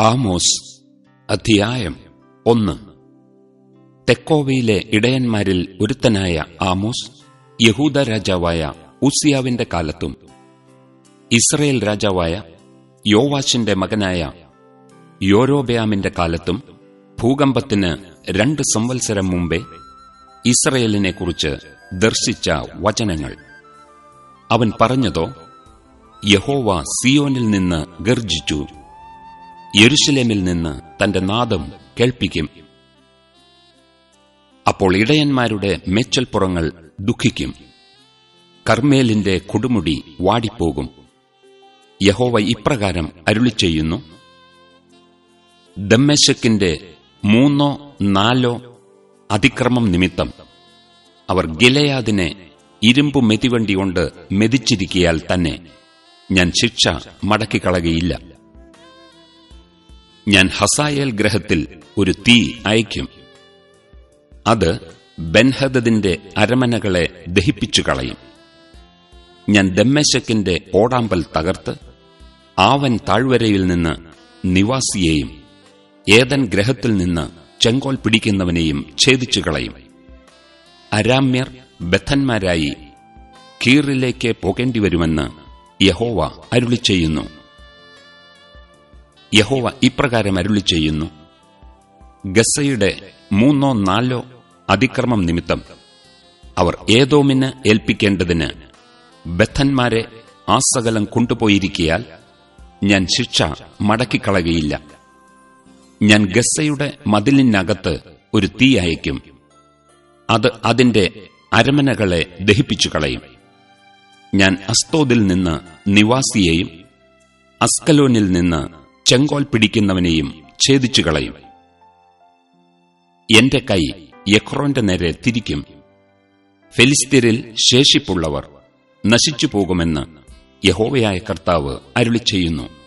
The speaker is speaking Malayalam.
ആമോസ് അധ്യായം ഒന്ന്. തെക്കോവയിലെ ഇടയന്മാരിൽ ഒരുത്തനായ ആമോസ് യഹൂദ രാജാവായ ഉസിയാവിന്റെ കാലത്തും ഇസ്രയേൽ രാജാവായ യോവാശിന്റെ മകനായ യോരോബയാമിന്റെ കാലത്തും ഭൂകമ്പത്തിന് രണ്ട് സംവത്സരം മുമ്പേ ഇസ്രയേലിനെക്കുറിച്ച് ദർശിച്ച വചനങ്ങൾ. അവൻ പറഞ്ഞതോ യഹോവ സിയോനിൽ നിന്ന് ഗർജിച്ചു യെരുശലേമിൽ നിന്ന് തന്റെ നാദം കേൾപ്പിക്കും. അപ്പോൾ ഇടയന്മാരുടെ മേച്ചൽപ്പുറങ്ങൾ ദുഃഖിക്കും. കർമ്മേലിന്റെ കൊടുമുടി വാടിപ്പോകും. യഹോവ ഇപ്രകാരം അരുളി ചെയ്യുന്നു ദമ്മശക്കിന്റെ മൂന്നോ നാലോ അതിക്രമം നിമിത്തം അവർ ഗിലയാദിനെ ഇരുമ്പു മെതിവണ്ടി കൊണ്ട് മെതിച്ചിരിക്കിയാൽ തന്നെ ഞാൻ ശിക്ഷ മടക്കിക്കളകയില്ല. ഞാൻ ഹസായേൽ ഗ്രഹത്തിൽ ഒരു തീ അയക്കും അത് ബെൻഹദദിന്റെ അരമനകളെ ദഹിപ്പിച്ചു കളയും. ഞാൻ ദമ്മശക്കിന്റെ ഓടാമ്പൽ തകർത്ത് ആവൻ താഴ്വരയിൽ നിന്ന് നിവാസിയെയും ഏതൻ ഗ്രഹത്തിൽ നിന്ന് ചെങ്കോൽ പിടിക്കുന്നവനെയും ഛേദിച്ചു കളയും. അരാമ്യർ ബദ്ധന്മാരായി കീറിലേക്ക് പോകേണ്ടിവരുമെന്ന് യഹോവ അരുളി ചെയ്യുന്നു യഹോവ ഇപ്രകാരം അരുളി ചെയ്യുന്നു ഗസയുടെ മൂന്നോ നാലോ അതിക്രമം നിമിത്തം അവർ ഏതോമിന് ഏൽപ്പിക്കേണ്ടതിന് ബദ്ധന്മാരെ ആസകലം കൊണ്ടുപോയിരിക്കയാൽ ഞാൻ ശിക്ഷ മടക്കിക്കളകയില്ല ഞാൻ ഗസയുടെ മതിലിനകത്ത് ഒരു തീ അയക്കും അത് അതിന്റെ അരമനകളെ ദഹിപ്പിച്ചു കളയും ഞാൻ അസ്തോദിൽ നിന്ന് നിവാസിയെയും അസ്കലോനിൽ നിന്ന് ചെങ്കോൽ പിടിക്കുന്നവനെയും ഛേദിച്ചു കളയും. എന്റെ കൈ യക്രോന്റെ നേരെ തിരിക്കും. ഫെലിസ്തീരിൽ ശേഷിപ്പുള്ളവർ നശിച്ചു പോകുമെന്ന് യഹോവയായ കർത്താവ് അരുളി ചെയ്യുന്നു